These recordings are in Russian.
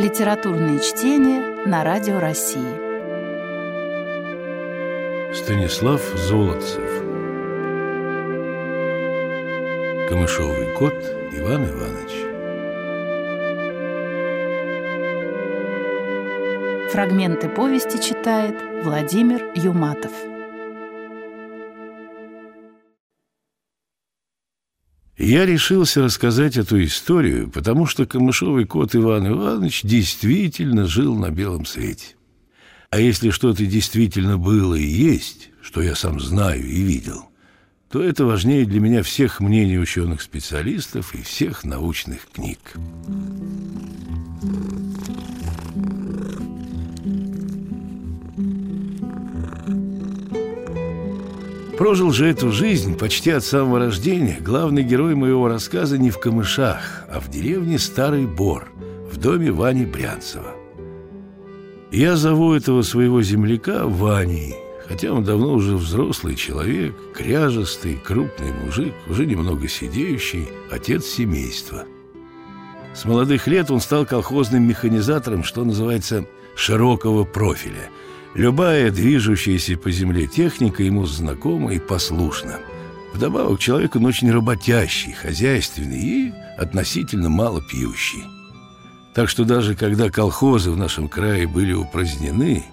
Литературные чтения на Радио России. Станислав Золотцев Камышовый кот Иван Иванович Фрагменты повести читает Владимир Юматов. Я решился рассказать эту историю, потому что камышовый кот Иван Иванович действительно жил на белом свете. А если что-то действительно было и есть, что я сам знаю и видел, то это важнее для меня всех мнений ученых-специалистов и всех научных книг. Прожил же эту жизнь почти от самого рождения главный герой моего рассказа не в Камышах, а в деревне Старый Бор, в доме Вани Брянцева. Я зову этого своего земляка Ваней, хотя он давно уже взрослый человек, кряжестый, крупный мужик, уже немного сидеющий, отец семейства. С молодых лет он стал колхозным механизатором, что называется, широкого профиля – Любая движущаяся по земле техника ему знакома и послушна. Вдобавок человек он очень работящий, хозяйственный и относительно мало пьющий. Так что даже когда колхозы в нашем крае были упразднены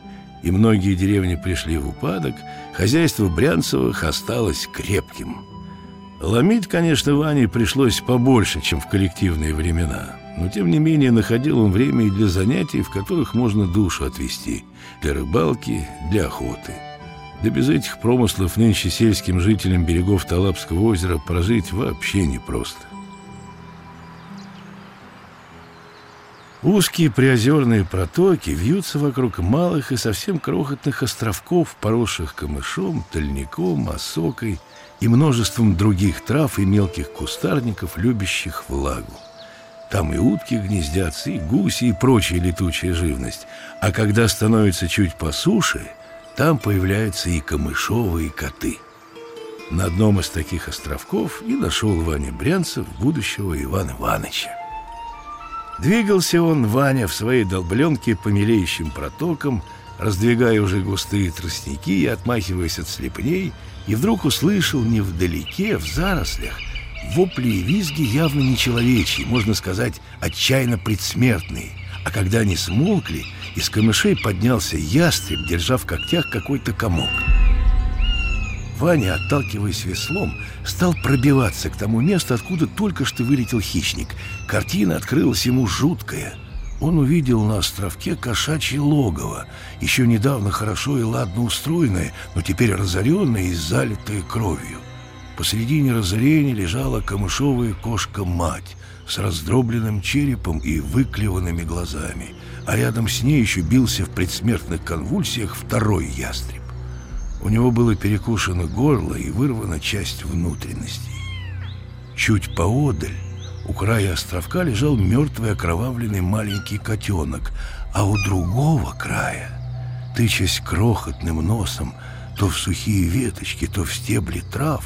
и многие деревни пришли в упадок, хозяйство Брянцевых осталось крепким. Ломить, конечно, Ване пришлось побольше, чем в коллективные времена – но, тем не менее, находил он время и для занятий, в которых можно душу отвести, для рыбалки, для охоты. Да без этих промыслов нынче сельским жителям берегов Талапского озера прожить вообще непросто. Узкие приозерные протоки вьются вокруг малых и совсем крохотных островков, поросших камышом, тальником, осокой и множеством других трав и мелких кустарников, любящих влагу. Там и утки гнездятся, и гуси, и прочая летучая живность. А когда становится чуть по суше, там появляются и камышовые коты. На одном из таких островков и нашел Ваня Брянцев будущего Ивана Ивановича. Двигался он, Ваня, в своей долбленке по мелеющим протокам, раздвигая уже густые тростники и отмахиваясь от слепней, и вдруг услышал невдалеке, в зарослях, Вопли и визги явно нечеловечьи, можно сказать, отчаянно предсмертные. А когда они смолкли, из камышей поднялся ястреб, держа в когтях какой-то комок. Ваня, отталкиваясь веслом, стал пробиваться к тому месту, откуда только что вылетел хищник. Картина открылась ему жуткая. Он увидел на островке кошачье логово, еще недавно хорошо и ладно устроенное, но теперь разоренное и залитое кровью. Посредине разорения лежала камышовая кошка-мать с раздробленным черепом и выклеванными глазами, а рядом с ней еще бился в предсмертных конвульсиях второй ястреб. У него было перекушено горло и вырвана часть внутренностей. Чуть поодаль, у края островка, лежал мертвый окровавленный маленький котенок, а у другого края, тычась крохотным носом, то в сухие веточки, то в стебли трав,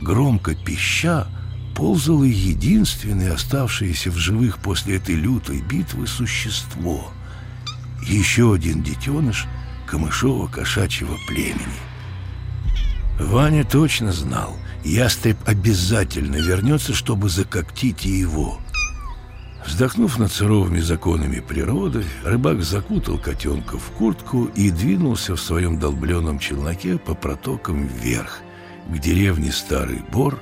громко пища, ползало единственное оставшееся в живых после этой лютой битвы существо. Еще один детеныш камышово-кошачьего племени. Ваня точно знал, ястреб обязательно вернется, чтобы закоктить и его. Вздохнув над суровыми законами природы, рыбак закутал котенка в куртку и двинулся в своем долбленном челноке по протокам вверх – к деревне Старый Бор,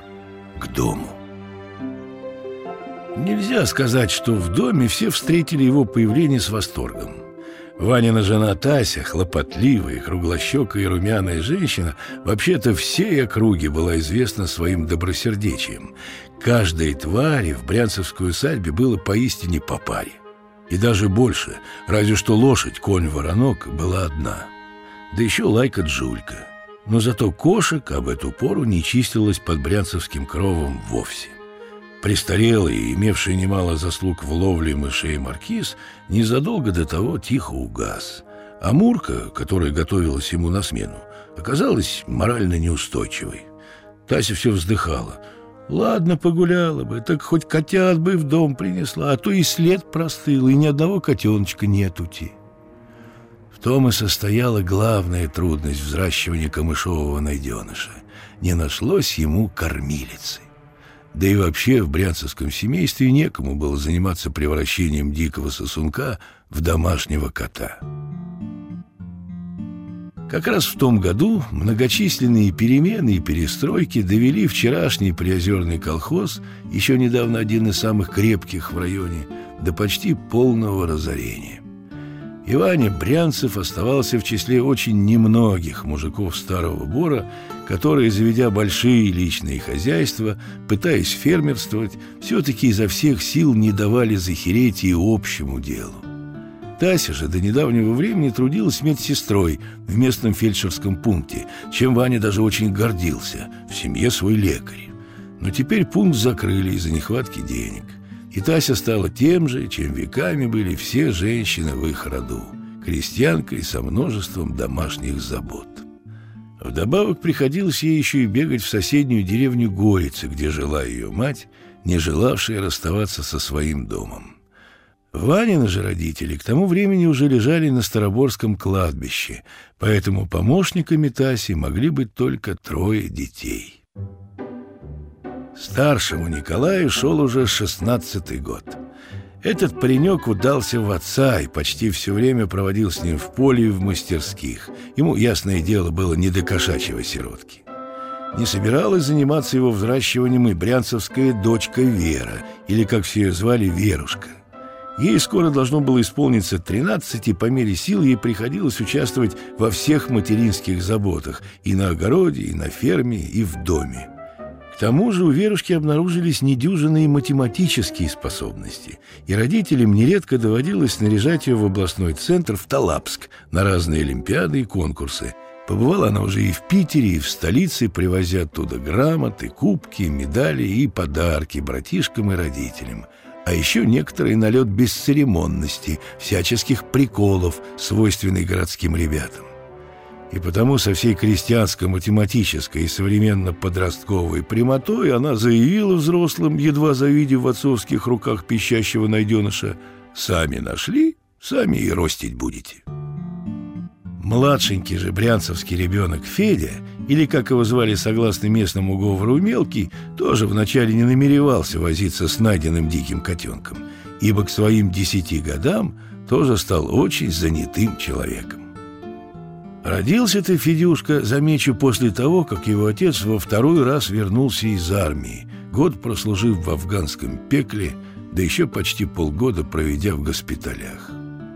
к дому. Нельзя сказать, что в доме все встретили его появление с восторгом. Ванина жена Тася, хлопотливая, круглощекая и румяная женщина, вообще-то всей округе была известна своим добросердечием. Каждой твари в брянцевской усадьбе было поистине по паре. И даже больше, разве что лошадь, конь-воронок, была одна. Да еще лайка Джулька – но зато кошек об эту пору не чистилось под брянцевским кровом вовсе. Престарелый и имевший немало заслуг в ловле мышей маркиз незадолго до того тихо угас, а Мурка, которая готовилась ему на смену, оказалась морально неустойчивой. Тася все вздыхала. Ладно, погуляла бы, так хоть котят бы в дом принесла, а то и след простыл, и ни одного котеночка нетути. Том и состояла главная трудность взращивания камышового найденыша. Не нашлось ему кормилицы. Да и вообще в брянцевском семействе некому было заниматься превращением дикого сосунка в домашнего кота. Как раз в том году многочисленные перемены и перестройки довели вчерашний приозерный колхоз, еще недавно один из самых крепких в районе, до почти полного разорения. Иваня Брянцев оставался в числе очень немногих мужиков Старого Бора, которые, заведя большие личные хозяйства, пытаясь фермерствовать, все-таки изо всех сил не давали захереть и общему делу. Тася же до недавнего времени трудилась медсестрой в местном фельдшерском пункте, чем Ваня даже очень гордился. В семье свой лекарь. Но теперь пункт закрыли из-за нехватки денег. И Тася стала тем же, чем веками были все женщины в их роду – крестьянкой со множеством домашних забот. Вдобавок приходилось ей еще и бегать в соседнюю деревню Горицы, где жила ее мать, не желавшая расставаться со своим домом. Ванины же родители к тому времени уже лежали на Староборском кладбище, поэтому помощниками Таси могли быть только трое детей. Старшему Николаю шел уже шестнадцатый год. Этот паренек удался в отца и почти все время проводил с ним в поле и в мастерских. Ему, ясное дело, было не до кошачьего сиротки. Не собиралась заниматься его взращиванием и брянцевская дочка Вера, или, как все ее звали, Верушка. Ей скоро должно было исполниться 13, и по мере сил ей приходилось участвовать во всех материнских заботах и на огороде, и на ферме, и в доме. К тому же у Верушки обнаружились недюжинные математические способности, и родителям нередко доводилось наряжать ее в областной центр в Талапск на разные олимпиады и конкурсы. Побывала она уже и в Питере, и в столице, привозя оттуда грамоты, кубки, медали и подарки братишкам и родителям – а еще некоторый налет бесцеремонности, всяческих приколов, свойственный городским ребятам. И потому со всей крестьянско-математической и современно-подростковой прямотой она заявила взрослым, едва завидев в отцовских руках пищащего найденыша, «Сами нашли, сами и ростить будете». Младшенький же брянцевский ребенок Федя, или, как его звали согласно местному говору Мелкий, тоже вначале не намеревался возиться с найденным диким котенком, ибо к своим десяти годам тоже стал очень занятым человеком. Родился-то Федюшка, замечу, после того, как его отец во второй раз вернулся из армии, год прослужив в афганском пекле, да еще почти полгода проведя в госпиталях.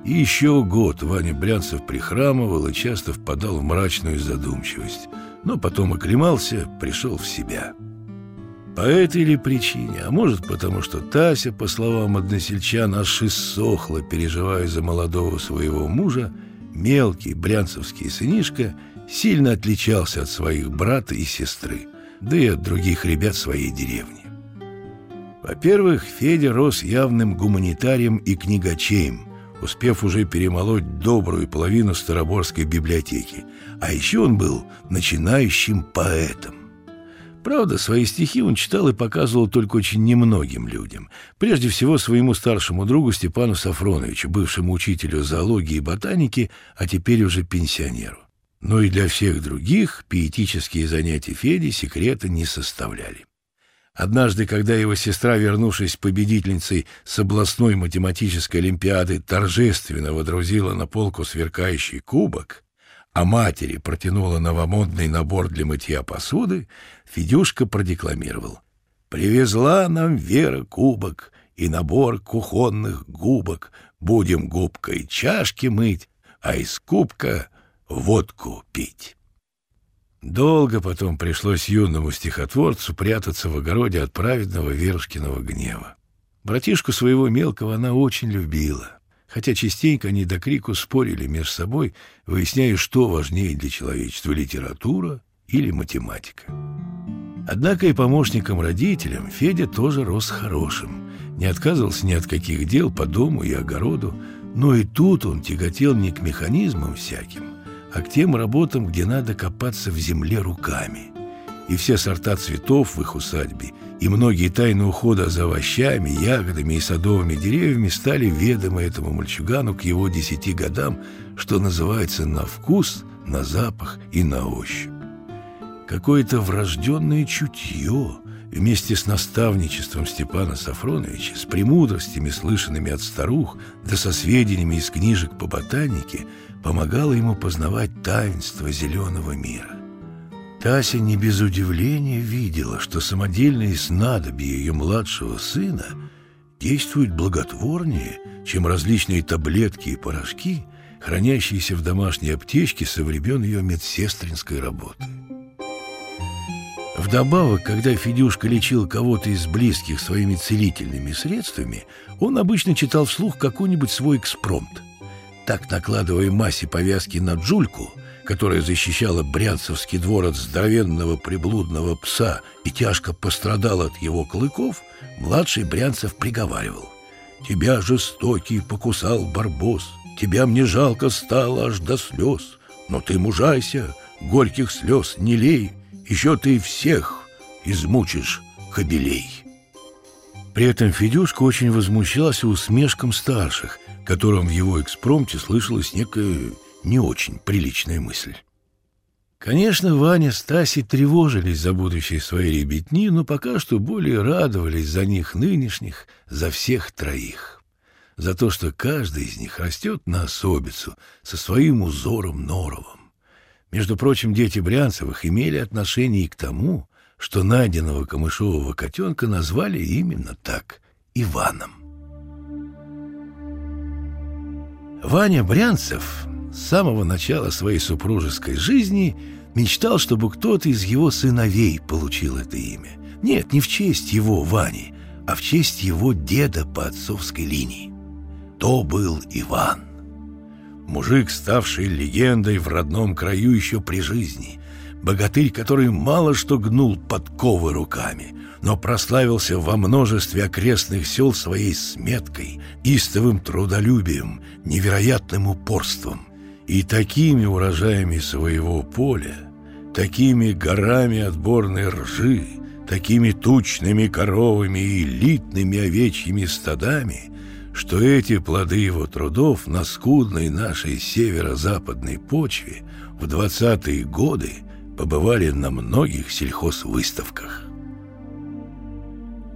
И еще год Ваня Брянцев прихрамывал и часто впадал в мрачную задумчивость, но потом оклемался, пришел в себя. По этой ли причине, а может потому, что Тася, по словам односельчан, аж иссохла, переживая за молодого своего мужа, мелкий брянцевский сынишка сильно отличался от своих брата и сестры, да и от других ребят своей деревни. Во-первых, Федя рос явным гуманитарием и книгачеем – успев уже перемолоть добрую половину Староборской библиотеки. А еще он был начинающим поэтом. Правда, свои стихи он читал и показывал только очень немногим людям. Прежде всего своему старшему другу Степану Сафроновичу, бывшему учителю зоологии и ботаники, а теперь уже пенсионеру. Но и для всех других пиетические занятия Феди секрета не составляли. Однажды, когда его сестра, вернувшись победительницей с областной математической олимпиады, торжественно водрузила на полку сверкающий кубок, а матери протянула новомодный набор для мытья посуды, Федюшка продекламировал. «Привезла нам Вера кубок и набор кухонных губок. Будем губкой чашки мыть, а из кубка водку пить». Долго потом пришлось юному стихотворцу прятаться в огороде от праведного Верушкиного гнева. Братишку своего мелкого она очень любила, хотя частенько они до крику спорили между собой, выясняя, что важнее для человечества — литература или математика. Однако и помощникам-родителям Федя тоже рос хорошим, не отказывался ни от каких дел по дому и огороду, но и тут он тяготел не к механизмам всяким, а к тем работам, где надо копаться в земле руками. И все сорта цветов в их усадьбе, и многие тайны ухода за овощами, ягодами и садовыми деревьями стали ведомы этому мальчугану к его десяти годам, что называется на вкус, на запах и на ощупь. Какое-то врожденное чутье вместе с наставничеством Степана Сафроновича, с премудростями, слышанными от старух, да со сведениями из книжек по ботанике, помогало ему познавать таинство зеленого мира. Тася не без удивления видела, что самодельные снадобья ее младшего сына действуют благотворнее, чем различные таблетки и порошки, хранящиеся в домашней аптечке со времен ее медсестринской работы. Вдобавок, когда Федюшка лечил кого-то из близких своими целительными средствами, он обычно читал вслух какой-нибудь свой экспромт. Так, накладывая массе повязки на Джульку – которая защищала Брянцевский двор от здоровенного приблудного пса и тяжко пострадала от его клыков, младший Брянцев приговаривал. «Тебя жестокий покусал барбос, тебя мне жалко стало аж до слез, но ты мужайся, горьких слез не лей, еще ты всех измучишь кобелей». При этом Федюшка очень возмущался усмешкам старших, которым в его экспромте слышалась некая не очень приличная мысль. Конечно, Ваня с Тасей тревожились за будущее своей ребятни, но пока что более радовались за них нынешних, за всех троих. За то, что каждый из них растет на особицу со своим узором норовым. Между прочим, дети Брянцевых имели отношение и к тому, что найденного камышового котенка назвали именно так — Иваном. Ваня Брянцев с самого начала своей супружеской жизни мечтал, чтобы кто-то из его сыновей получил это имя. Нет, не в честь его, Вани, а в честь его деда по отцовской линии. То был Иван. Мужик, ставший легендой в родном краю еще при жизни. Богатырь, который мало что гнул подковы руками, но прославился во множестве окрестных сел своей сметкой, истовым трудолюбием, невероятным упорством – и такими урожаями своего поля, такими горами отборной ржи, такими тучными коровами и элитными овечьими стадами, что эти плоды его трудов на скудной нашей северо-западной почве в двадцатые годы побывали на многих сельхозвыставках.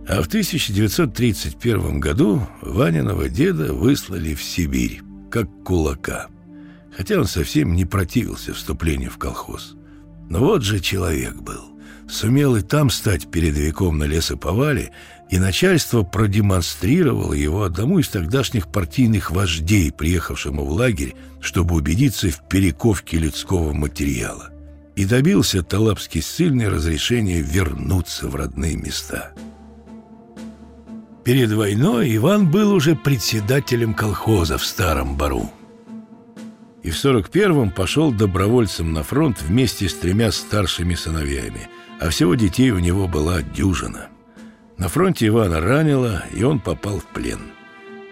А в 1931 году Ваниного деда выслали в Сибирь, как кулака – хотя он совсем не противился вступлению в колхоз. Но вот же человек был. Сумел и там стать передовиком на лесоповале, и начальство продемонстрировало его одному из тогдашних партийных вождей, приехавшему в лагерь, чтобы убедиться в перековке людского материала. И добился Талапский ссыльный разрешения вернуться в родные места. Перед войной Иван был уже председателем колхоза в Старом Бару и в 41-м пошел добровольцем на фронт вместе с тремя старшими сыновьями, а всего детей у него была дюжина. На фронте Ивана ранило, и он попал в плен.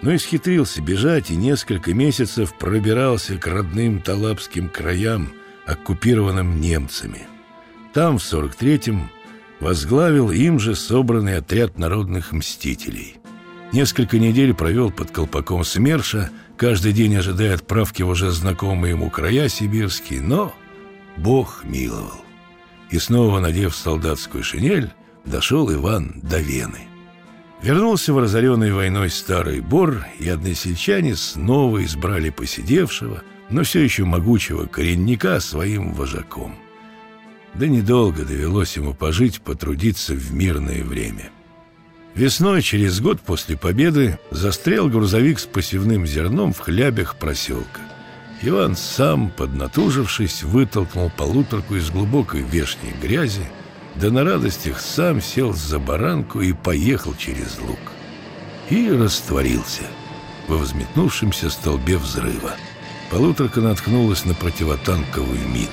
Но исхитрился бежать и несколько месяцев пробирался к родным талапским краям, оккупированным немцами. Там, в 43-м, возглавил им же собранный отряд народных мстителей. Несколько недель провел под колпаком СМЕРШа, каждый день ожидая отправки в уже знакомые ему края сибирские, но Бог миловал. И снова, надев солдатскую шинель, дошел Иван до Вены. Вернулся в разоренный войной старый бор, и односельчане снова избрали посидевшего, но все еще могучего коренника своим вожаком. Да недолго довелось ему пожить, потрудиться в мирное время. Весной, через год после победы, застрял грузовик с посевным зерном в хлябях проселка. Иван сам, поднатужившись, вытолкнул полуторку из глубокой вешней грязи, да на радостях сам сел за баранку и поехал через луг. И растворился во взметнувшемся столбе взрыва. Полуторка наткнулась на противотанковую мину.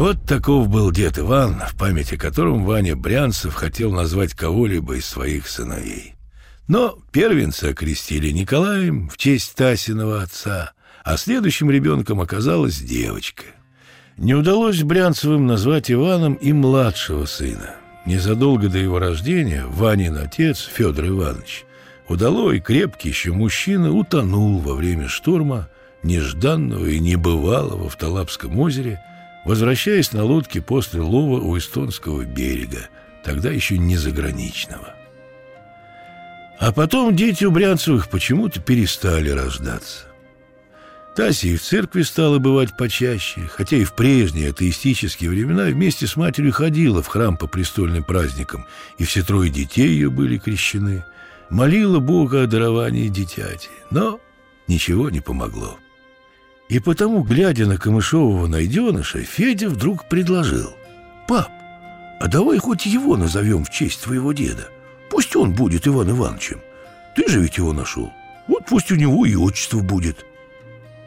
Вот таков был дед Иван, в памяти котором Ваня Брянцев хотел назвать кого-либо из своих сыновей. Но первенца окрестили Николаем в честь Тасиного отца, а следующим ребенком оказалась девочка. Не удалось Брянцевым назвать Иваном и младшего сына. Незадолго до его рождения Ванин отец, Федор Иванович, удалой, крепкий еще мужчина, утонул во время шторма, нежданного и небывалого в Талапском озере, возвращаясь на лодке после лова у эстонского берега, тогда еще не заграничного. А потом дети у Брянцевых почему-то перестали рождаться. Тася и в церкви стала бывать почаще, хотя и в прежние атеистические времена вместе с матерью ходила в храм по престольным праздникам, и все трое детей ее были крещены. Молила Бога о даровании дитяти, но ничего не помогло. И потому, глядя на камышового найденыша, Федя вдруг предложил. «Пап, а давай хоть его назовем в честь твоего деда. Пусть он будет Иван Ивановичем. Ты же ведь его нашел. Вот пусть у него и отчество будет».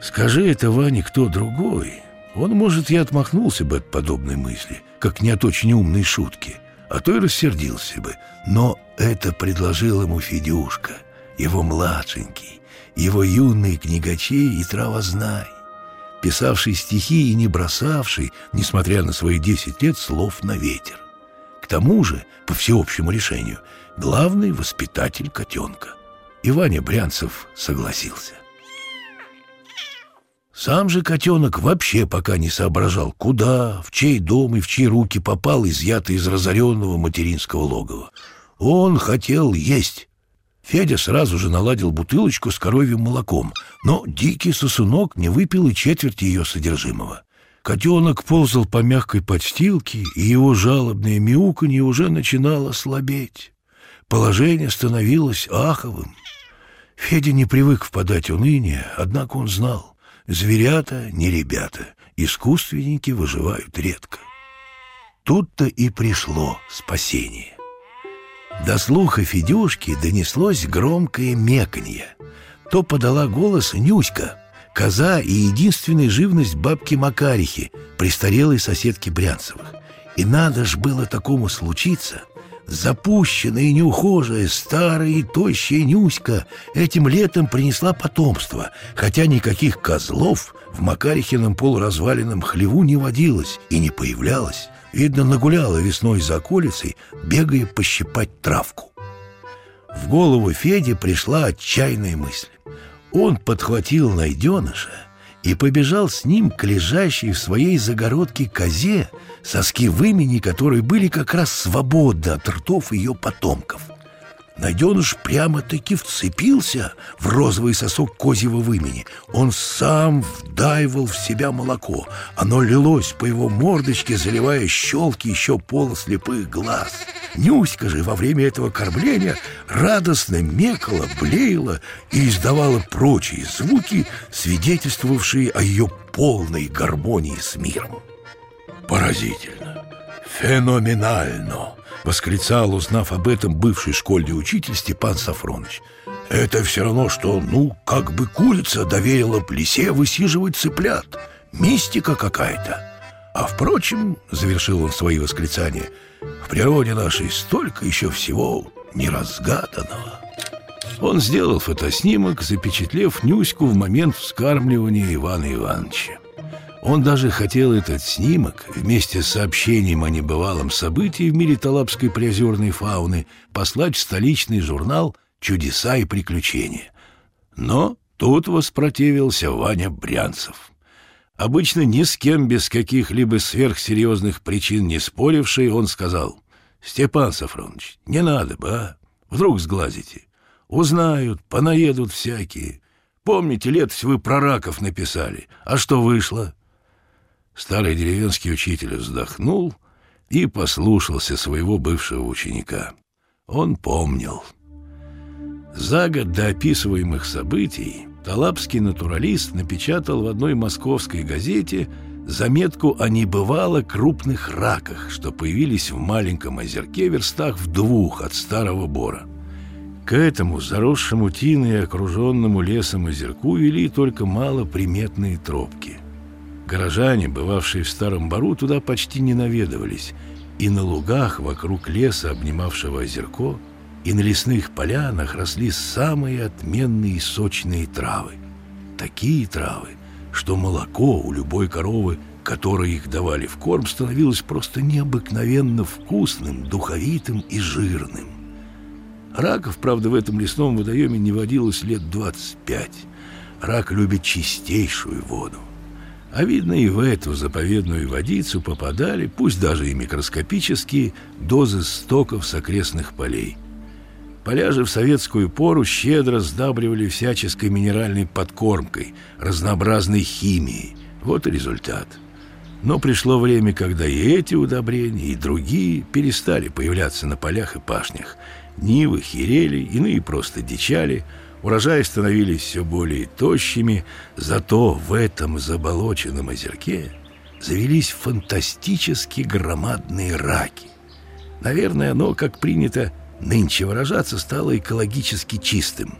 Скажи это Ване кто другой, он, может, и отмахнулся бы от подобной мысли, как не от очень умной шутки, а то и рассердился бы. Но это предложил ему Федюшка, его младшенький, его юный книгачей и травознай, писавший стихи и не бросавший, несмотря на свои десять лет, слов на ветер. К тому же, по всеобщему решению, главный воспитатель котенка. И Ваня Брянцев согласился. Сам же котенок вообще пока не соображал, куда, в чей дом и в чьи руки попал изъятый из разоренного материнского логова. Он хотел есть. Федя сразу же наладил бутылочку с коровьим молоком, но дикий сосунок не выпил и четверти ее содержимого. Котенок ползал по мягкой подстилке, и его жалобное мяуканье уже начинало слабеть. Положение становилось аховым. Федя не привык впадать в уныние, однако он знал, Зверята не ребята, искусственники выживают редко. Тут-то и пришло спасение. До слуха Федюшки донеслось громкое меканье. То подала голос Нюська, коза и единственная живность бабки Макарихи, престарелой соседки Брянцевых. И надо ж было такому случиться — Запущенная и неухожая, старая и тощая Нюська этим летом принесла потомство, хотя никаких козлов в Макарихином полуразваленном хлеву не водилось и не появлялось. Видно, нагуляла весной за околицей, бегая пощипать травку. В голову Феде пришла отчаянная мысль. Он подхватил найденыша и побежал с ним к лежащей в своей загородке козе, соски вымени которой были как раз свободны от ртов ее потомков. Найденыш прямо-таки вцепился в розовый сосок козьего вымени. Он сам вдаивал в себя молоко. Оно лилось по его мордочке, заливая щелки еще полуслепых глаз. Нюська же во время этого кормления радостно мекала, блеяла и издавала прочие звуки, свидетельствовавшие о ее полной гармонии с миром. Поразительно! Феноменально! Восклицал, узнав об этом бывший школьный учитель Степан Сафроныч. Это все равно, что, ну, как бы курица доверила плесе высиживать цыплят. Мистика какая-то. А впрочем, завершил он свои восклицания, в природе нашей столько еще всего неразгаданного. Он сделал фотоснимок, запечатлев Нюську в момент вскармливания Ивана Ивановича. Он даже хотел этот снимок вместе с сообщением о небывалом событии в мире талапской приозерной фауны послать в столичный журнал «Чудеса и приключения». Но тут воспротивился Ваня Брянцев. Обычно ни с кем без каких-либо сверхсерьезных причин не споривший, он сказал, «Степан Сафронович, не надо бы, а? Вдруг сглазите. Узнают, понаедут всякие. Помните, летось вы про раков написали. А что вышло?» Старый деревенский учитель вздохнул и послушался своего бывшего ученика. Он помнил. За год до описываемых событий талапский натуралист напечатал в одной московской газете заметку о небывало крупных раках, что появились в маленьком озерке верстах в двух от старого бора. К этому заросшему тиной и окруженному лесом озерку вели только малоприметные тропки. Горожане, бывавшие в Старом Бару, туда почти не наведывались, и на лугах вокруг леса, обнимавшего озерко, и на лесных полянах росли самые отменные сочные травы. Такие травы, что молоко у любой коровы которое их давали в корм, становилось просто необыкновенно вкусным, духовитым и жирным. Раков, правда, в этом лесном водоеме не водилось лет 25. Рак любит чистейшую воду. А видно, и в эту заповедную водицу попадали, пусть даже и микроскопические, дозы стоков с окрестных полей. Поля же в советскую пору щедро сдабривали всяческой минеральной подкормкой, разнообразной химией. Вот и результат. Но пришло время, когда и эти удобрения, и другие перестали появляться на полях и пашнях. Нивы херели, иные просто дичали – Урожаи становились все более тощими, зато в этом заболоченном озерке завелись фантастически громадные раки. Наверное, оно, как принято нынче выражаться, стало экологически чистым.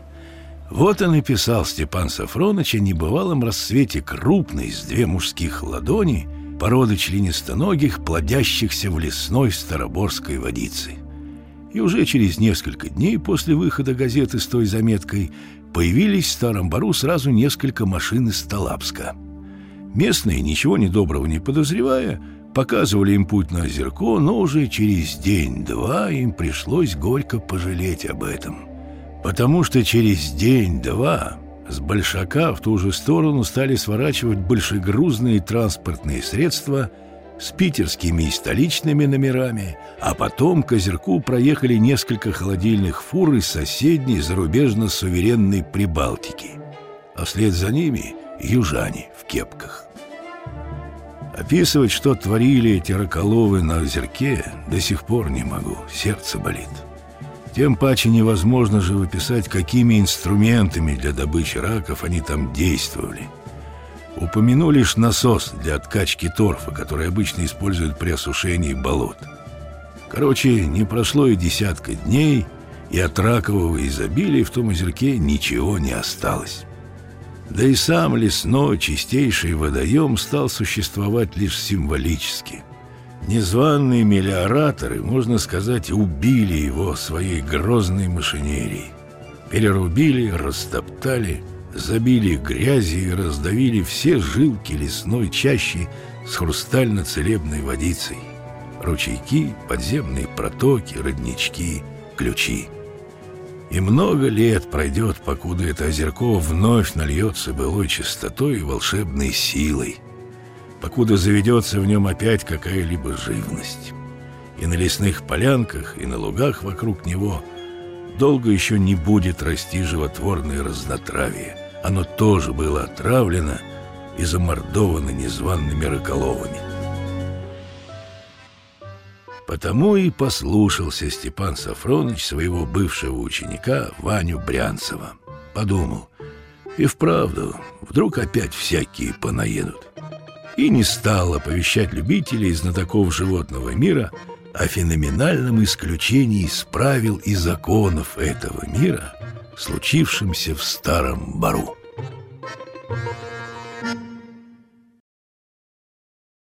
Вот он и писал Степан Сафроныч о небывалом рассвете крупной с две мужских ладони породы членистоногих, плодящихся в лесной староборской водице и уже через несколько дней после выхода газеты с той заметкой появились в Старом Бару сразу несколько машин из Талапска. Местные, ничего недоброго не подозревая, показывали им путь на озерко, но уже через день-два им пришлось горько пожалеть об этом. Потому что через день-два с Большака в ту же сторону стали сворачивать большегрузные транспортные средства – с питерскими и столичными номерами, а потом к озерку проехали несколько холодильных фур из соседней зарубежно-суверенной Прибалтики, а вслед за ними южане в кепках. Описывать, что творили эти раколовы на озерке, до сих пор не могу, сердце болит. Тем паче невозможно же выписать, какими инструментами для добычи раков они там действовали – Упомяну лишь насос для откачки торфа, который обычно используют при осушении болот. Короче, не прошло и десятка дней, и от ракового изобилия в том озерке ничего не осталось. Да и сам лесной чистейший водоем стал существовать лишь символически. Незваные мелиораторы, можно сказать, убили его своей грозной машинерией. Перерубили, растоптали – забили грязью и раздавили все жилки лесной чащи с хрустально-целебной водицей. Ручейки, подземные протоки, роднички, ключи. И много лет пройдет, покуда это озерко вновь нальется былой чистотой и волшебной силой, покуда заведется в нем опять какая-либо живность. И на лесных полянках, и на лугах вокруг него долго еще не будет расти животворное разнотравие – оно тоже было отравлено и замордовано незваными раколовами. Потому и послушался Степан Сафроныч своего бывшего ученика Ваню Брянцева. Подумал, и вправду, вдруг опять всякие понаедут. И не стал оповещать любителей и знатоков животного мира о феноменальном исключении из правил и законов этого мира – случившимся в Старом Бару.